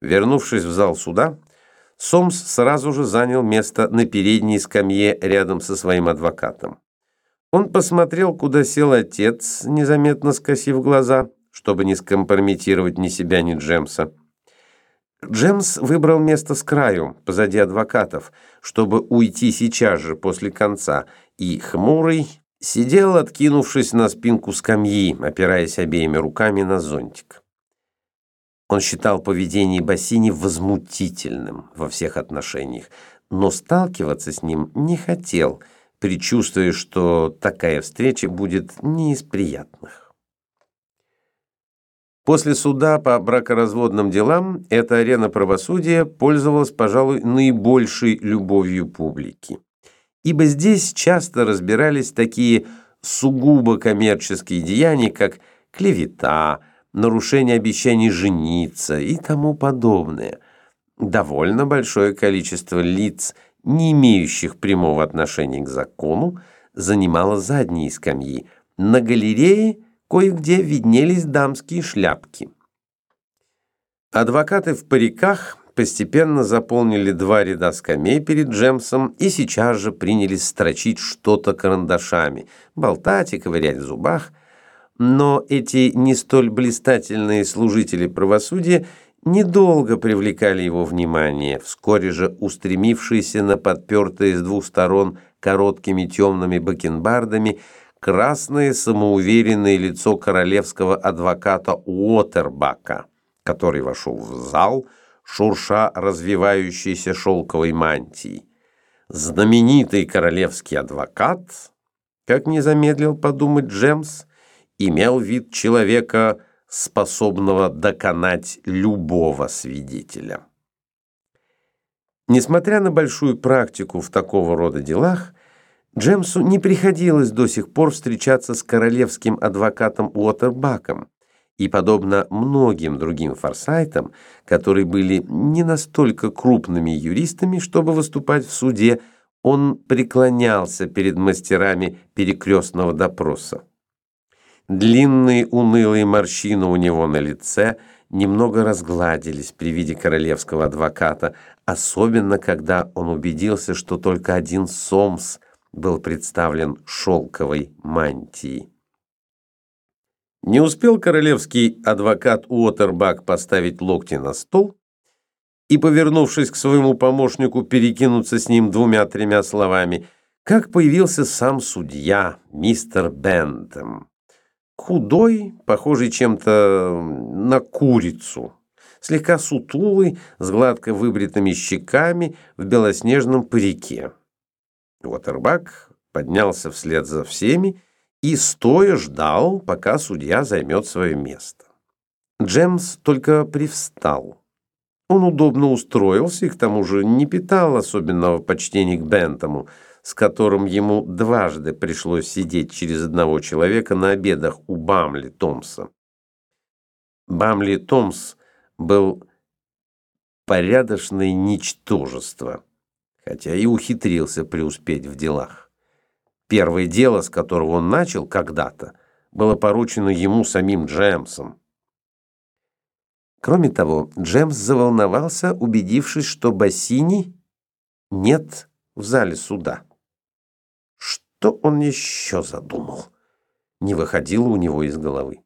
Вернувшись в зал суда, Сомс сразу же занял место на передней скамье рядом со своим адвокатом. Он посмотрел, куда сел отец, незаметно скосив глаза, чтобы не скомпрометировать ни себя, ни Джемса. Джемс выбрал место с краю, позади адвокатов, чтобы уйти сейчас же после конца, и хмурый сидел, откинувшись на спинку скамьи, опираясь обеими руками на зонтик. Он считал поведение Бассини возмутительным во всех отношениях, но сталкиваться с ним не хотел, предчувствуя, что такая встреча будет не из приятных. После суда по бракоразводным делам эта арена правосудия пользовалась, пожалуй, наибольшей любовью публики. Ибо здесь часто разбирались такие сугубо коммерческие деяния, как клевета, нарушение обещаний жениться и тому подобное. Довольно большое количество лиц, не имеющих прямого отношения к закону, занимало задние скамьи. На галерее кое-где виднелись дамские шляпки. Адвокаты в париках постепенно заполнили два ряда скамей перед Джемсом и сейчас же принялись строчить что-то карандашами, болтать и ковырять в зубах – но эти не столь блистательные служители правосудия недолго привлекали его внимание, вскоре же устремившиеся на подпертые с двух сторон короткими темными бакенбардами красное самоуверенное лицо королевского адвоката Уотербака, который вошел в зал, шурша развивающейся шелковой мантией. Знаменитый королевский адвокат, как не замедлил подумать Джемс, имел вид человека, способного доконать любого свидетеля. Несмотря на большую практику в такого рода делах, Джемсу не приходилось до сих пор встречаться с королевским адвокатом Уотербаком, и, подобно многим другим форсайтам, которые были не настолько крупными юристами, чтобы выступать в суде, он преклонялся перед мастерами перекрестного допроса. Длинные унылые морщины у него на лице немного разгладились при виде королевского адвоката, особенно когда он убедился, что только один Сомс был представлен шелковой мантией. Не успел королевский адвокат Уотербак поставить локти на стол и, повернувшись к своему помощнику, перекинуться с ним двумя-тремя словами, как появился сам судья, мистер Бентем худой, похожий чем-то на курицу, слегка сутулый, с гладко выбритыми щеками в белоснежном парике. Уотербак поднялся вслед за всеми и стоя ждал, пока судья займет свое место. Джемс только привстал. Он удобно устроился и к тому же не питал особенного почтения к Бентому – с которым ему дважды пришлось сидеть через одного человека на обедах у Бамли Томса. Бамли Томс был порядочное ничтожество, хотя и ухитрился преуспеть в делах. Первое дело, с которого он начал когда-то, было поручено ему самим Джемсом. Кроме того, Джемс заволновался, убедившись, что Бассини нет в зале суда. Что он еще задумал? Не выходило у него из головы.